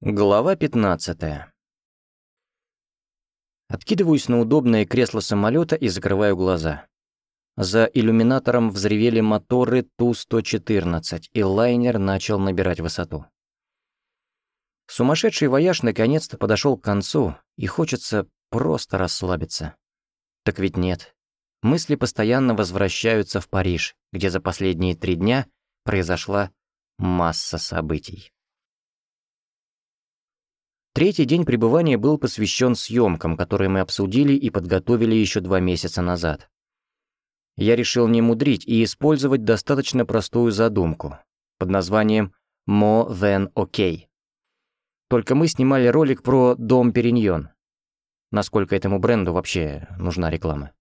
Глава 15 Откидываюсь на удобное кресло самолета и закрываю глаза. За иллюминатором взревели моторы Ту-114, и лайнер начал набирать высоту. Сумасшедший вояж наконец-то подошел к концу, и хочется просто расслабиться. Так ведь нет. Мысли постоянно возвращаются в Париж, где за последние три дня произошла масса событий. Третий день пребывания был посвящен съемкам, которые мы обсудили и подготовили еще два месяца назад. Я решил не мудрить и использовать достаточно простую задумку под названием «More Than OK». Только мы снимали ролик про Дом Периньон. Насколько этому бренду вообще нужна реклама.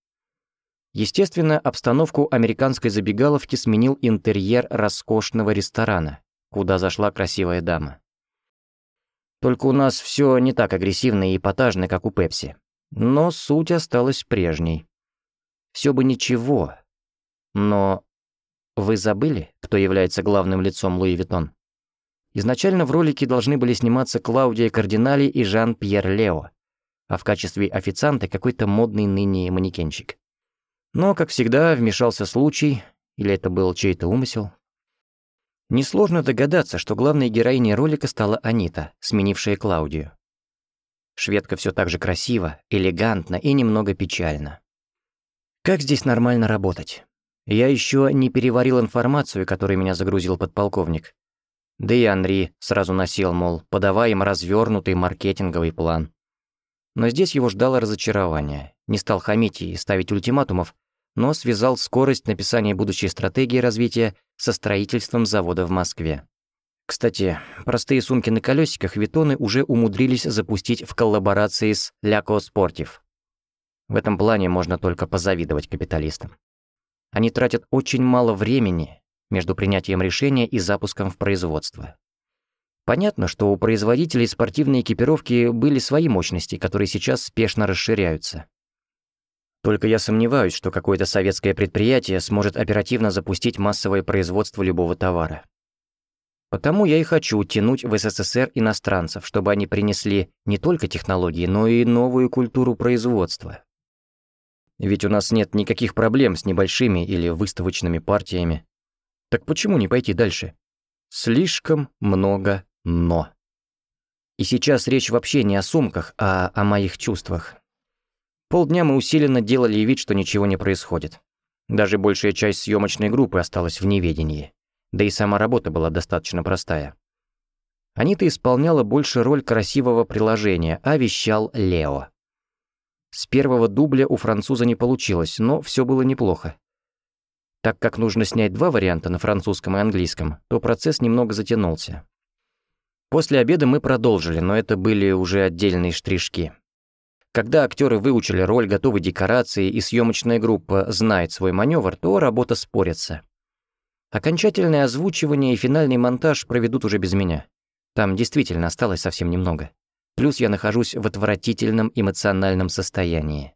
Естественно, обстановку американской забегаловки сменил интерьер роскошного ресторана, куда зашла красивая дама. Только у нас все не так агрессивно и эпатажно, как у Пепси. Но суть осталась прежней. Все бы ничего. Но вы забыли, кто является главным лицом Луи Виттон? Изначально в ролике должны были сниматься Клаудия Кардинали и Жан-Пьер Лео, а в качестве официанта какой-то модный ныне манекенщик. Но, как всегда, вмешался случай, или это был чей-то умысел, Несложно догадаться, что главной героиней ролика стала Анита, сменившая Клаудию. Шведка все так же красиво, элегантно и немного печально. Как здесь нормально работать? Я еще не переварил информацию, которую меня загрузил подполковник. Да и Анри сразу насел, мол, подавай им развернутый маркетинговый план. Но здесь его ждало разочарование. Не стал хамить и ставить ультиматумов, но связал скорость написания будущей стратегии развития со строительством завода в Москве. Кстати, простые сумки на колесиках Витоны уже умудрились запустить в коллаборации с Ляко Спортив. В этом плане можно только позавидовать капиталистам. Они тратят очень мало времени между принятием решения и запуском в производство. Понятно, что у производителей спортивной экипировки были свои мощности, которые сейчас спешно расширяются. Только я сомневаюсь, что какое-то советское предприятие сможет оперативно запустить массовое производство любого товара. Потому я и хочу тянуть в СССР иностранцев, чтобы они принесли не только технологии, но и новую культуру производства. Ведь у нас нет никаких проблем с небольшими или выставочными партиями. Так почему не пойти дальше? Слишком много «но». И сейчас речь вообще не о сумках, а о моих чувствах. Полдня мы усиленно делали вид, что ничего не происходит. Даже большая часть съемочной группы осталась в неведении. Да и сама работа была достаточно простая. Анита исполняла больше роль красивого приложения, а вещал Лео. С первого дубля у француза не получилось, но все было неплохо. Так как нужно снять два варианта на французском и английском, то процесс немного затянулся. После обеда мы продолжили, но это были уже отдельные штришки. Когда актеры выучили роль, готовы декорации и съемочная группа знает свой маневр, то работа спорится. Окончательное озвучивание и финальный монтаж проведут уже без меня. Там действительно осталось совсем немного. Плюс я нахожусь в отвратительном эмоциональном состоянии.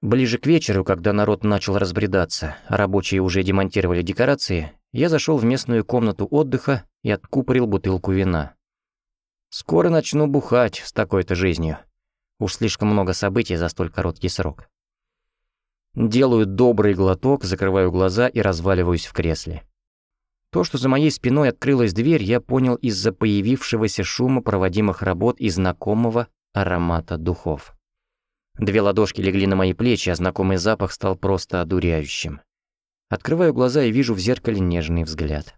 Ближе к вечеру, когда народ начал разбредаться, а рабочие уже демонтировали декорации, я зашел в местную комнату отдыха и откупорил бутылку вина. Скоро начну бухать с такой-то жизнью. Уж слишком много событий за столь короткий срок. Делаю добрый глоток, закрываю глаза и разваливаюсь в кресле. То, что за моей спиной открылась дверь, я понял из-за появившегося шума проводимых работ и знакомого аромата духов. Две ладошки легли на мои плечи, а знакомый запах стал просто одуряющим. Открываю глаза и вижу в зеркале нежный взгляд.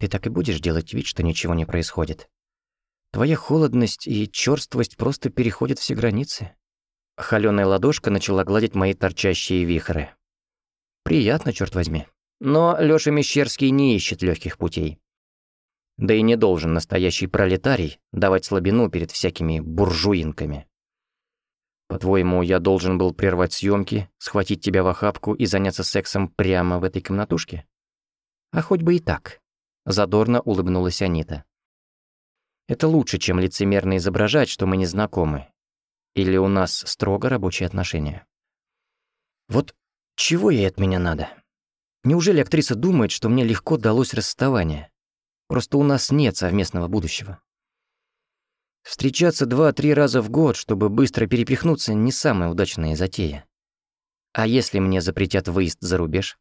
«Ты так и будешь делать вид, что ничего не происходит?» Твоя холодность и черствость просто переходят все границы. Холёная ладошка начала гладить мои торчащие вихры. Приятно, черт возьми. Но Лёша Мещерский не ищет легких путей. Да и не должен настоящий пролетарий давать слабину перед всякими буржуинками. По-твоему, я должен был прервать съемки, схватить тебя в охапку и заняться сексом прямо в этой комнатушке? А хоть бы и так. Задорно улыбнулась Анита. Это лучше, чем лицемерно изображать, что мы не знакомы. Или у нас строго рабочие отношения. Вот чего ей от меня надо? Неужели актриса думает, что мне легко далось расставание? Просто у нас нет совместного будущего. Встречаться два-три раза в год, чтобы быстро перепихнуться, не самая удачная затея. А если мне запретят выезд за рубеж?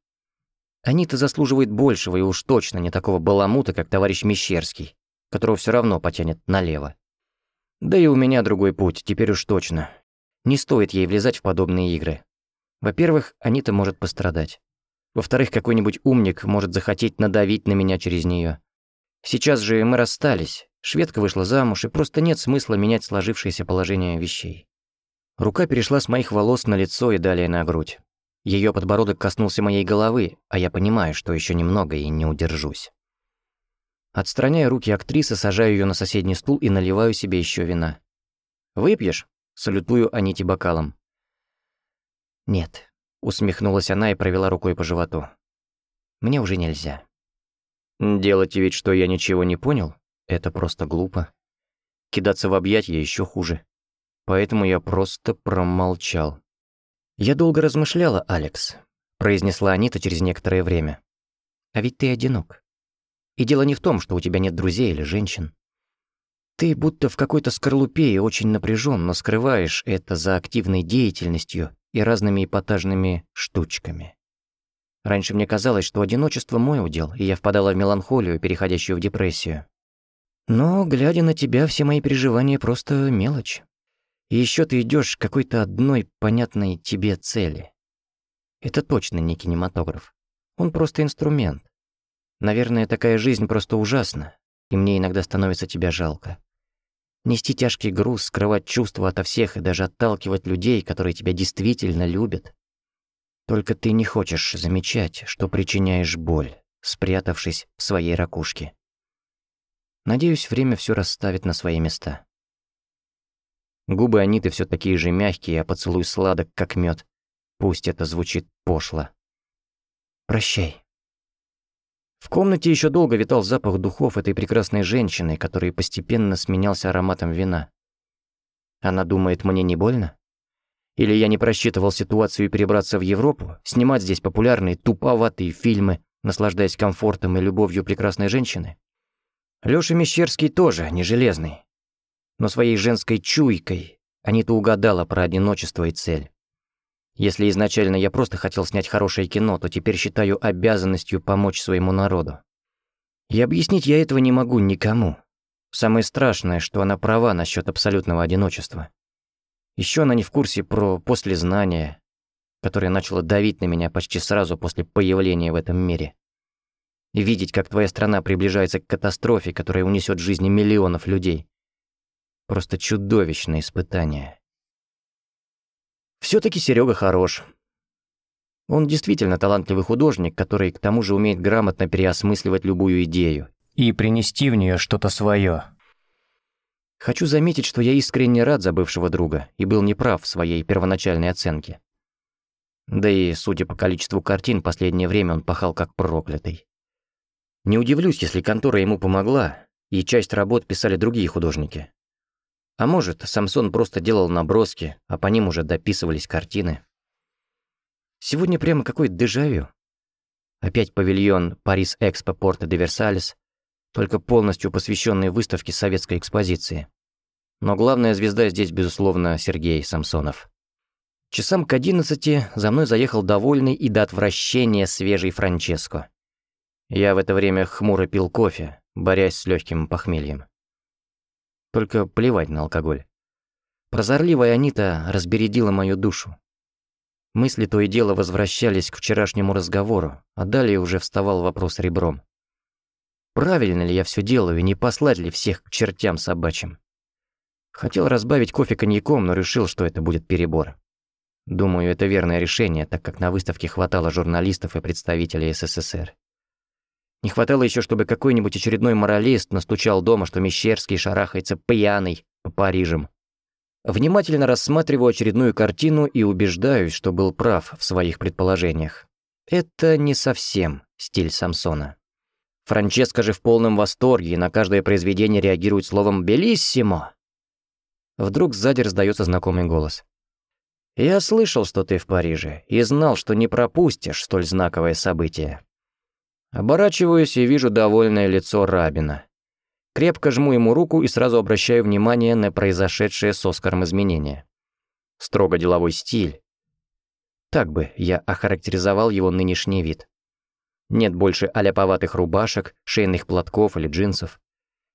Они-то заслуживают большего и уж точно не такого баламута, как товарищ Мещерский, которого все равно потянет налево. Да и у меня другой путь, теперь уж точно. Не стоит ей влезать в подобные игры. Во-первых, Анита может пострадать. Во-вторых, какой-нибудь умник может захотеть надавить на меня через нее. Сейчас же мы расстались, Шведка вышла замуж, и просто нет смысла менять сложившееся положение вещей. Рука перешла с моих волос на лицо и далее на грудь. Ее подбородок коснулся моей головы, а я понимаю, что еще немного и не удержусь. Отстраняя руки актрисы, сажаю ее на соседний стул и наливаю себе еще вина. «Выпьешь?» — салютую Аните бокалом. «Нет», — усмехнулась она и провела рукой по животу. «Мне уже нельзя». «Делать вид, что я ничего не понял?» Это просто глупо. Кидаться в объятья еще хуже. Поэтому я просто промолчал. «Я долго размышляла, Алекс», — произнесла Анита через некоторое время. «А ведь ты одинок. И дело не в том, что у тебя нет друзей или женщин. Ты будто в какой-то скорлупе и очень напряжен, но скрываешь это за активной деятельностью и разными эпатажными штучками. Раньше мне казалось, что одиночество мой удел, и я впадала в меланхолию, переходящую в депрессию. Но, глядя на тебя, все мои переживания просто мелочь. И еще ты идешь к какой-то одной понятной тебе цели. Это точно не кинематограф. Он просто инструмент. Наверное, такая жизнь просто ужасна, и мне иногда становится тебя жалко. Нести тяжкий груз, скрывать чувства ото всех и даже отталкивать людей, которые тебя действительно любят. Только ты не хочешь замечать, что причиняешь боль, спрятавшись в своей ракушке. Надеюсь, время все расставит на свои места. Губы Аниты все такие же мягкие, а поцелуй сладок, как мед. Пусть это звучит пошло. Прощай. В комнате еще долго витал запах духов этой прекрасной женщины, который постепенно сменялся ароматом вина. Она думает, мне не больно? Или я не просчитывал ситуацию и перебраться в Европу, снимать здесь популярные туповатые фильмы, наслаждаясь комфортом и любовью прекрасной женщины? Лёша Мещерский тоже не железный. Но своей женской чуйкой Анита угадала про одиночество и цель. Если изначально я просто хотел снять хорошее кино, то теперь считаю обязанностью помочь своему народу. И объяснить я этого не могу никому. Самое страшное, что она права насчет абсолютного одиночества. Еще она не в курсе про послезнание, которое начало давить на меня почти сразу после появления в этом мире видеть, как твоя страна приближается к катастрофе, которая унесет жизни миллионов людей. Просто чудовищное испытание. Все таки Серега хорош. Он действительно талантливый художник, который к тому же умеет грамотно переосмысливать любую идею и принести в нее что-то свое. Хочу заметить, что я искренне рад за бывшего друга и был неправ в своей первоначальной оценке. Да и, судя по количеству картин, последнее время он пахал как проклятый. Не удивлюсь, если контора ему помогла, и часть работ писали другие художники. А может, Самсон просто делал наброски, а по ним уже дописывались картины. Сегодня прямо какой дежавю. Опять павильон Парис Экспо Порта де Версалес, только полностью посвященный выставке советской экспозиции. Но главная звезда здесь, безусловно, Сергей Самсонов. Часам к одиннадцати за мной заехал довольный и до отвращения свежий Франческо. Я в это время хмуро пил кофе, борясь с легким похмельем. Только плевать на алкоголь. Прозорливая Анита разбередила мою душу. Мысли то и дело возвращались к вчерашнему разговору, а далее уже вставал вопрос ребром. Правильно ли я все делаю и не послать ли всех к чертям собачьим? Хотел разбавить кофе коньяком, но решил, что это будет перебор. Думаю, это верное решение, так как на выставке хватало журналистов и представителей СССР. Не хватало еще, чтобы какой-нибудь очередной моралист настучал дома, что Мещерский шарахается пьяный по Парижам. Внимательно рассматриваю очередную картину и убеждаюсь, что был прав в своих предположениях. Это не совсем стиль Самсона. Франческо же в полном восторге и на каждое произведение реагирует словом «белиссимо». Вдруг сзади раздается знакомый голос. «Я слышал, что ты в Париже, и знал, что не пропустишь столь знаковое событие». Оборачиваюсь и вижу довольное лицо Рабина. Крепко жму ему руку и сразу обращаю внимание на произошедшее с Оскаром изменение. Строго деловой стиль. Так бы я охарактеризовал его нынешний вид. Нет больше аляповатых рубашек, шейных платков или джинсов.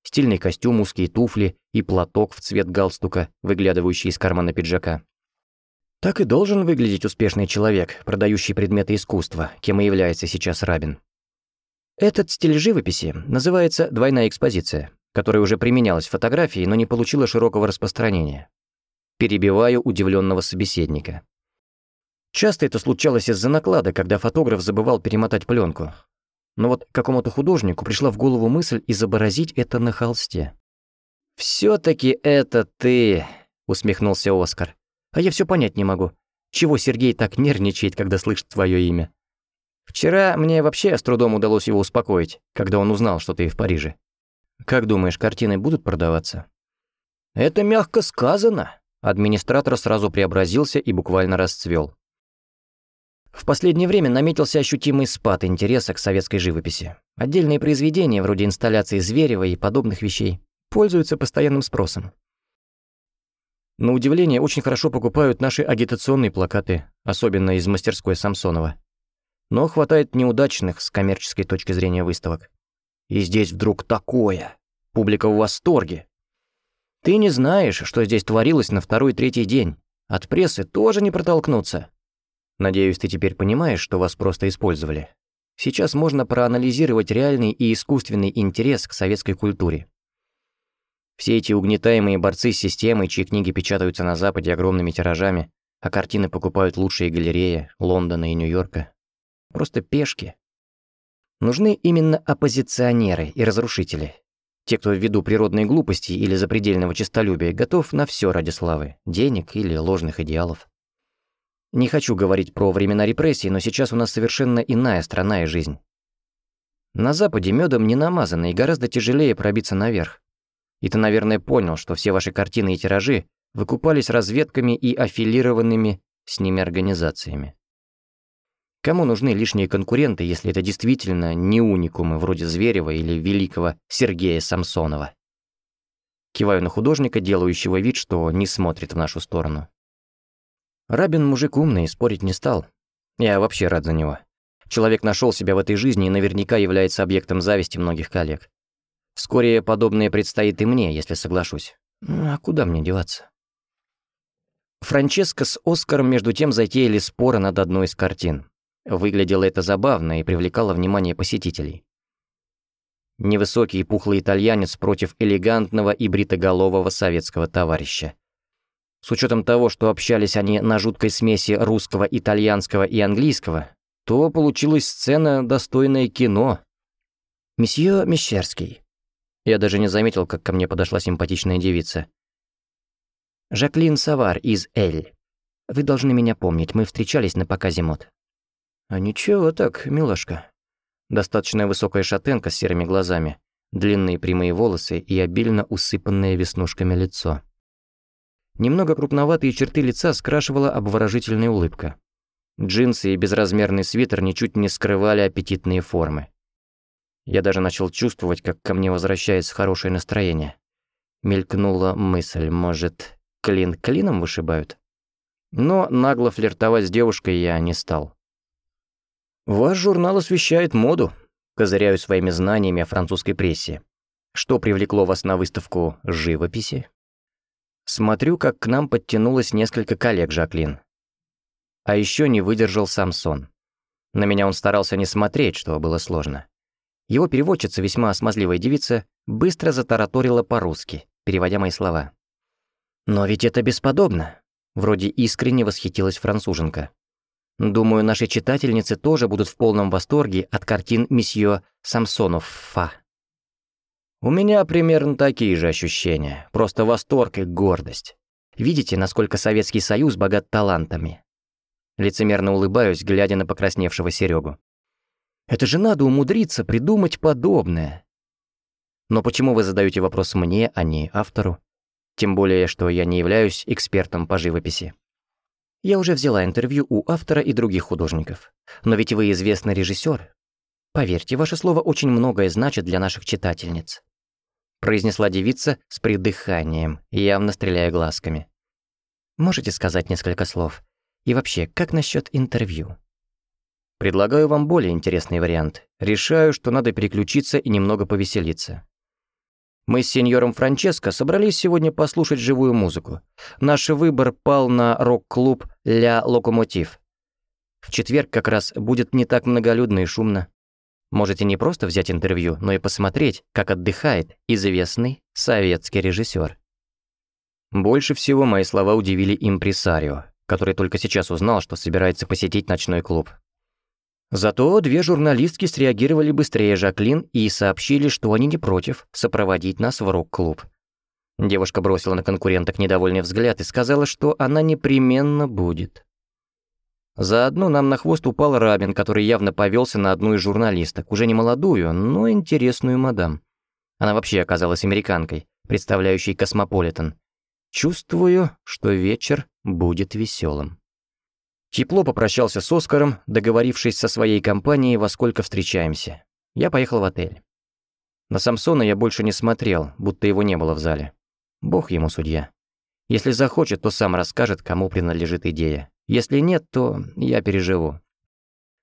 Стильный костюм, узкие туфли и платок в цвет галстука, выглядывающий из кармана пиджака. Так и должен выглядеть успешный человек, продающий предметы искусства, кем и является сейчас Рабин. Этот стиль живописи называется «двойная экспозиция», которая уже применялась в фотографии, но не получила широкого распространения. Перебиваю удивленного собеседника. Часто это случалось из-за наклада, когда фотограф забывал перемотать пленку. Но вот какому-то художнику пришла в голову мысль изобразить это на холсте. «Всё-таки это ты», — усмехнулся Оскар. «А я всё понять не могу. Чего Сергей так нервничает, когда слышит твоё имя? Вчера мне вообще с трудом удалось его успокоить, когда он узнал, что ты в Париже. Как думаешь, картины будут продаваться?» «Это мягко сказано», — администратор сразу преобразился и буквально расцвел. В последнее время наметился ощутимый спад интереса к советской живописи. Отдельные произведения, вроде инсталляции Зверева и подобных вещей, пользуются постоянным спросом. На удивление, очень хорошо покупают наши агитационные плакаты, особенно из мастерской Самсонова. Но хватает неудачных с коммерческой точки зрения выставок. И здесь вдруг такое. Публика в восторге. Ты не знаешь, что здесь творилось на второй-третий день. От прессы тоже не протолкнуться. Надеюсь, ты теперь понимаешь, что вас просто использовали. Сейчас можно проанализировать реальный и искусственный интерес к советской культуре. Все эти угнетаемые борцы с системой, чьи книги печатаются на Западе огромными тиражами, а картины покупают лучшие галереи Лондона и Нью-Йорка. Просто пешки. Нужны именно оппозиционеры и разрушители. Те, кто ввиду природной глупости или запредельного честолюбия готов на все ради славы, денег или ложных идеалов. Не хочу говорить про времена репрессий, но сейчас у нас совершенно иная страна и жизнь. На Западе медом не намазано и гораздо тяжелее пробиться наверх. И ты, наверное, понял, что все ваши картины и тиражи выкупались разведками и аффилированными с ними организациями. Кому нужны лишние конкуренты, если это действительно не уникумы вроде Зверева или великого Сергея Самсонова? Киваю на художника, делающего вид, что не смотрит в нашу сторону. Рабин мужик умный, спорить не стал. Я вообще рад за него. Человек нашел себя в этой жизни и наверняка является объектом зависти многих коллег. Вскоре подобное предстоит и мне, если соглашусь. Ну, а куда мне деваться? Франческо с Оскаром между тем затеяли споры над одной из картин. Выглядело это забавно и привлекало внимание посетителей. Невысокий пухлый итальянец против элегантного и бритоголового советского товарища. С учетом того, что общались они на жуткой смеси русского, итальянского и английского, то получилась сцена, достойная кино. «Месье Мещерский». Я даже не заметил, как ко мне подошла симпатичная девица. «Жаклин Савар из Эль. Вы должны меня помнить, мы встречались на показе мод». «А ничего так, милашка». Достаточно высокая шатенка с серыми глазами, длинные прямые волосы и обильно усыпанное веснушками лицо. Немного крупноватые черты лица скрашивала обворожительная улыбка. Джинсы и безразмерный свитер ничуть не скрывали аппетитные формы. Я даже начал чувствовать, как ко мне возвращается хорошее настроение. Мелькнула мысль, может, клин клином вышибают? Но нагло флиртовать с девушкой я не стал. «Ваш журнал освещает моду», — козыряю своими знаниями о французской прессе. «Что привлекло вас на выставку живописи?» Смотрю, как к нам подтянулось несколько коллег Жаклин. А еще не выдержал Самсон. На меня он старался не смотреть, что было сложно. Его переводчица, весьма смазливая девица, быстро затараторила по-русски, переводя мои слова. «Но ведь это бесподобно!» Вроде искренне восхитилась француженка. Думаю, наши читательницы тоже будут в полном восторге от картин месье Самсонов-Фа. У меня примерно такие же ощущения, просто восторг и гордость. Видите, насколько Советский Союз богат талантами? Лицемерно улыбаюсь, глядя на покрасневшего Серегу. Это же надо умудриться придумать подобное. Но почему вы задаете вопрос мне, а не автору? Тем более, что я не являюсь экспертом по живописи. Я уже взяла интервью у автора и других художников. Но ведь вы известный режиссер. Поверьте, ваше слово очень многое значит для наших читательниц. произнесла девица с придыханием, явно стреляя глазками. «Можете сказать несколько слов? И вообще, как насчет интервью?» Предлагаю вам более интересный вариант. Решаю, что надо переключиться и немного повеселиться. Мы с сеньором Франческо собрались сегодня послушать живую музыку. Наш выбор пал на рок-клуб «Ля Локомотив». В четверг как раз будет не так многолюдно и шумно. Можете не просто взять интервью, но и посмотреть, как отдыхает известный советский режиссер. Больше всего мои слова удивили импресарио, который только сейчас узнал, что собирается посетить ночной клуб. Зато две журналистки среагировали быстрее Жаклин и сообщили, что они не против сопроводить нас в рок-клуб. Девушка бросила на конкуренток недовольный взгляд и сказала, что она непременно будет. Заодно нам на хвост упал Рабин, который явно повелся на одну из журналисток, уже не молодую, но интересную мадам. Она вообще оказалась американкой, представляющей Космополитен. Чувствую, что вечер будет веселым. Тепло попрощался с Оскаром, договорившись со своей компанией, во сколько встречаемся. Я поехал в отель. На Самсона я больше не смотрел, будто его не было в зале. Бог ему судья. Если захочет, то сам расскажет, кому принадлежит идея. Если нет, то я переживу.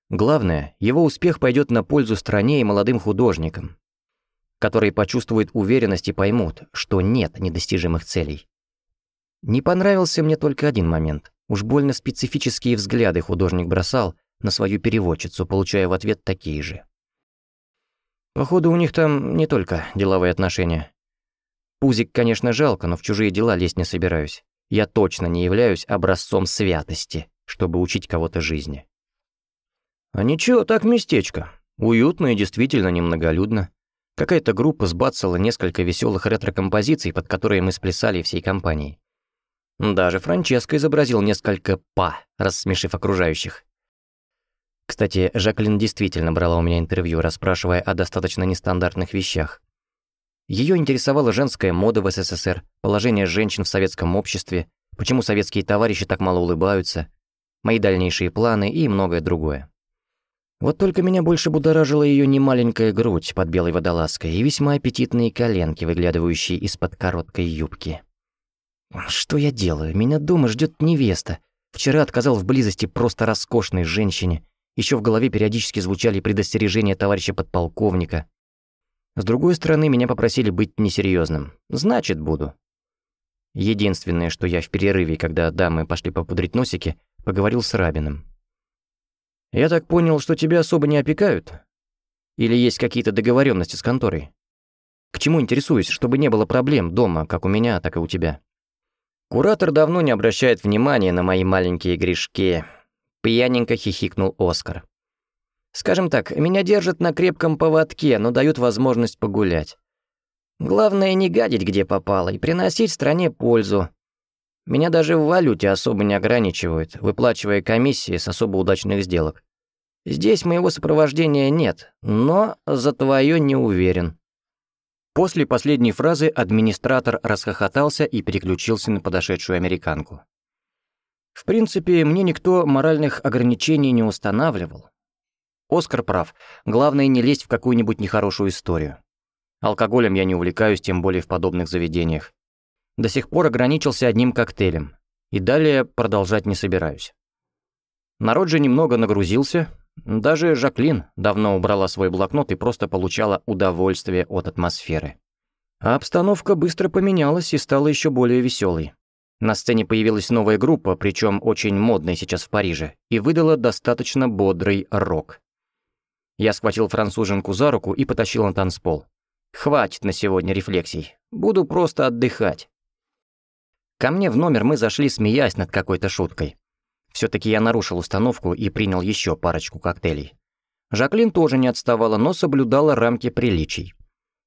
Главное, его успех пойдет на пользу стране и молодым художникам, которые почувствуют уверенность и поймут, что нет недостижимых целей. Не понравился мне только один момент. Уж больно специфические взгляды художник бросал на свою переводчицу, получая в ответ такие же. Походу, у них там не только деловые отношения. Пузик, конечно, жалко, но в чужие дела лезть не собираюсь. Я точно не являюсь образцом святости, чтобы учить кого-то жизни. А ничего, так местечко. Уютно и действительно немноголюдно. Какая-то группа сбацала несколько веселых ретро-композиций, под которые мы сплясали всей компанией. Даже Франческо изобразил несколько «па», рассмешив окружающих. Кстати, Жаклин действительно брала у меня интервью, расспрашивая о достаточно нестандартных вещах. Ее интересовала женская мода в СССР, положение женщин в советском обществе, почему советские товарищи так мало улыбаются, мои дальнейшие планы и многое другое. Вот только меня больше будоражила ее немаленькая грудь под белой водолазкой и весьма аппетитные коленки, выглядывающие из-под короткой юбки. Что я делаю? Меня дома ждет невеста. Вчера отказал в близости просто роскошной женщине. Еще в голове периодически звучали предостережения товарища подполковника. С другой стороны, меня попросили быть несерьезным. Значит, буду. Единственное, что я в перерыве, когда дамы пошли попудрить носики, поговорил с Рабиным. «Я так понял, что тебя особо не опекают? Или есть какие-то договоренности с конторой? К чему интересуюсь, чтобы не было проблем дома, как у меня, так и у тебя?» Куратор давно не обращает внимания на мои маленькие грешки. Пьяненько хихикнул Оскар. Скажем так, меня держат на крепком поводке, но дают возможность погулять. Главное не гадить, где попало, и приносить стране пользу. Меня даже в валюте особо не ограничивают, выплачивая комиссии с особо удачных сделок. Здесь моего сопровождения нет, но за твое не уверен. После последней фразы администратор расхохотался и переключился на подошедшую американку. В принципе, мне никто моральных ограничений не устанавливал. Оскар прав, главное не лезть в какую-нибудь нехорошую историю. Алкоголем я не увлекаюсь, тем более в подобных заведениях. До сих пор ограничился одним коктейлем, и далее продолжать не собираюсь. Народ же немного нагрузился, даже Жаклин давно убрала свой блокнот и просто получала удовольствие от атмосферы. А обстановка быстро поменялась и стала еще более веселой. На сцене появилась новая группа, причем очень модная сейчас в Париже, и выдала достаточно бодрый рок. Я схватил француженку за руку и потащил на танцпол. Хватит на сегодня рефлексий. Буду просто отдыхать. Ко мне в номер мы зашли, смеясь над какой-то шуткой. Все-таки я нарушил установку и принял еще парочку коктейлей. Жаклин тоже не отставала, но соблюдала рамки приличий.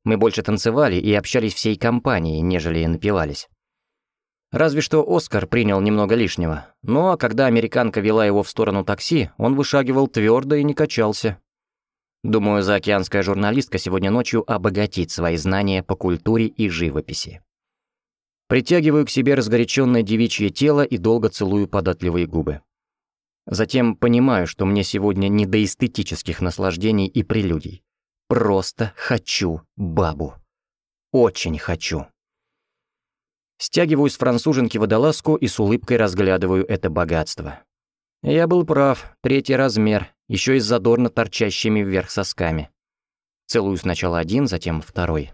Мы больше танцевали и общались всей компанией, нежели напивались. Разве что Оскар принял немного лишнего. Но когда американка вела его в сторону такси, он вышагивал твердо и не качался. Думаю, заокеанская журналистка сегодня ночью обогатит свои знания по культуре и живописи. Притягиваю к себе разгоряченное девичье тело и долго целую податливые губы. Затем понимаю, что мне сегодня не до эстетических наслаждений и прелюдий. Просто хочу бабу. Очень хочу. Стягиваю с француженки водолазку и с улыбкой разглядываю это богатство. Я был прав, третий размер, еще и с задорно торчащими вверх сосками. Целую сначала один, затем второй.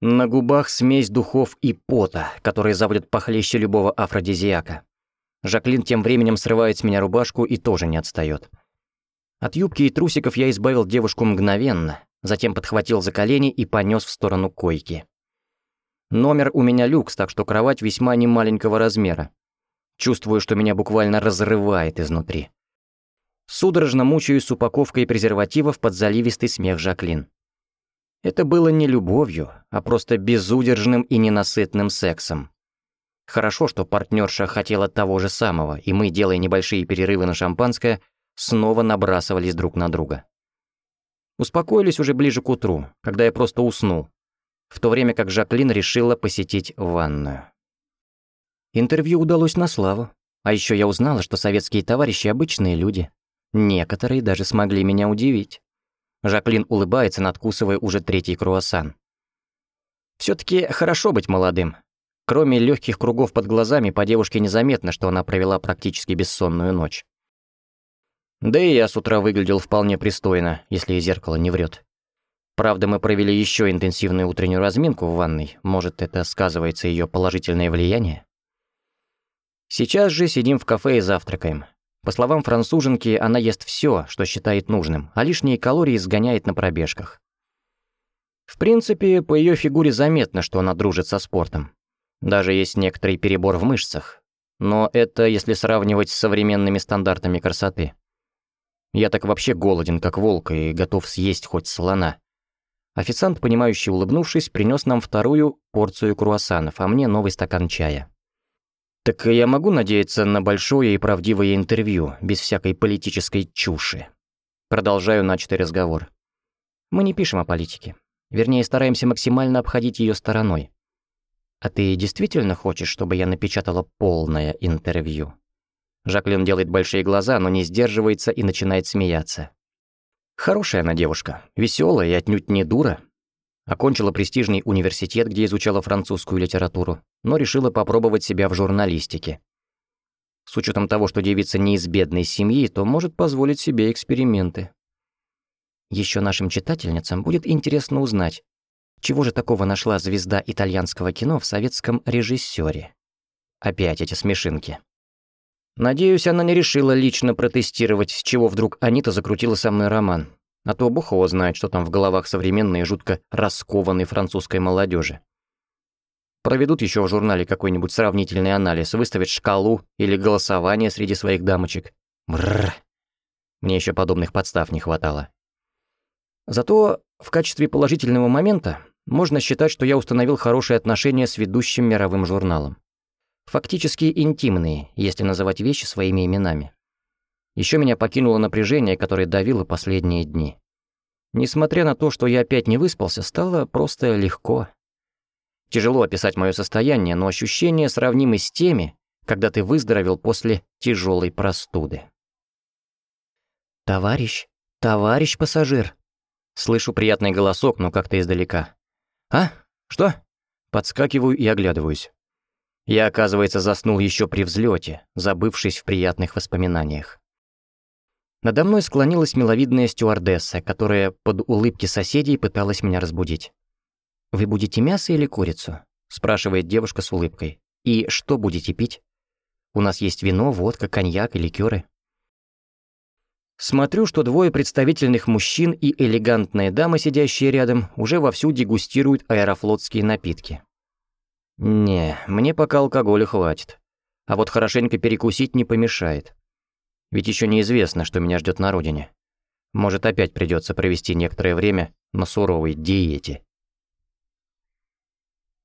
На губах смесь духов и пота, которые заводят похлеще любого афродизиака. Жаклин тем временем срывает с меня рубашку и тоже не отстает. От юбки и трусиков я избавил девушку мгновенно, затем подхватил за колени и понес в сторону койки. Номер у меня люкс, так что кровать весьма немаленького размера. Чувствую, что меня буквально разрывает изнутри. Судорожно мучаюсь с упаковкой презервативов под заливистый смех Жаклин. Это было не любовью, а просто безудержным и ненасытным сексом. Хорошо, что партнерша хотела того же самого, и мы, делая небольшие перерывы на шампанское, снова набрасывались друг на друга. Успокоились уже ближе к утру, когда я просто уснул, в то время как Жаклин решила посетить ванную. Интервью удалось на славу, а еще я узнала, что советские товарищи обычные люди. Некоторые даже смогли меня удивить. Жаклин улыбается, надкусывая уже третий круассан. все таки хорошо быть молодым. Кроме легких кругов под глазами, по девушке незаметно, что она провела практически бессонную ночь. Да и я с утра выглядел вполне пристойно, если и зеркало не врет. Правда, мы провели еще интенсивную утреннюю разминку в ванной. Может, это сказывается ее положительное влияние? Сейчас же сидим в кафе и завтракаем. По словам француженки, она ест все, что считает нужным, а лишние калории сгоняет на пробежках. В принципе, по ее фигуре заметно, что она дружит со спортом. Даже есть некоторый перебор в мышцах. Но это если сравнивать с современными стандартами красоты. Я так вообще голоден, как волк, и готов съесть хоть слона. Официант, понимающий улыбнувшись, принес нам вторую порцию круассанов, а мне новый стакан чая. Так я могу надеяться на большое и правдивое интервью, без всякой политической чуши. Продолжаю начатый разговор. Мы не пишем о политике. Вернее, стараемся максимально обходить ее стороной. А ты действительно хочешь, чтобы я напечатала полное интервью? Жаклин делает большие глаза, но не сдерживается и начинает смеяться. Хорошая она девушка, веселая и отнюдь не дура, Окончила престижный университет, где изучала французскую литературу, но решила попробовать себя в журналистике. С учетом того, что девица не из бедной семьи, то может позволить себе эксперименты. Еще нашим читательницам будет интересно узнать, чего же такого нашла звезда итальянского кино в советском режиссёре. Опять эти смешинки. Надеюсь, она не решила лично протестировать, с чего вдруг Анита закрутила со мной роман. А то бог его знает, что там в головах современной жутко раскованной французской молодежи. Проведут еще в журнале какой-нибудь сравнительный анализ, выставят шкалу или голосование среди своих дамочек. Бррр. Мне еще подобных подстав не хватало. Зато в качестве положительного момента можно считать, что я установил хорошие отношения с ведущим мировым журналом. Фактически интимные, если называть вещи своими именами. Еще меня покинуло напряжение, которое давило последние дни. Несмотря на то, что я опять не выспался, стало просто легко. Тяжело описать мое состояние, но ощущения сравнимы с теми, когда ты выздоровел после тяжелой простуды. «Товарищ, товарищ пассажир!» Слышу приятный голосок, но как-то издалека. «А? Что?» Подскакиваю и оглядываюсь. Я, оказывается, заснул еще при взлете, забывшись в приятных воспоминаниях. Надо мной склонилась миловидная стюардесса, которая под улыбки соседей пыталась меня разбудить. «Вы будете мясо или курицу?» — спрашивает девушка с улыбкой. «И что будете пить? У нас есть вино, водка, коньяк и ликеры». Смотрю, что двое представительных мужчин и элегантная дама, сидящие рядом, уже вовсю дегустируют аэрофлотские напитки. Не, мне пока алкоголя хватит. А вот хорошенько перекусить не помешает. Ведь еще неизвестно, что меня ждет на родине. Может, опять придется провести некоторое время на суровой диете.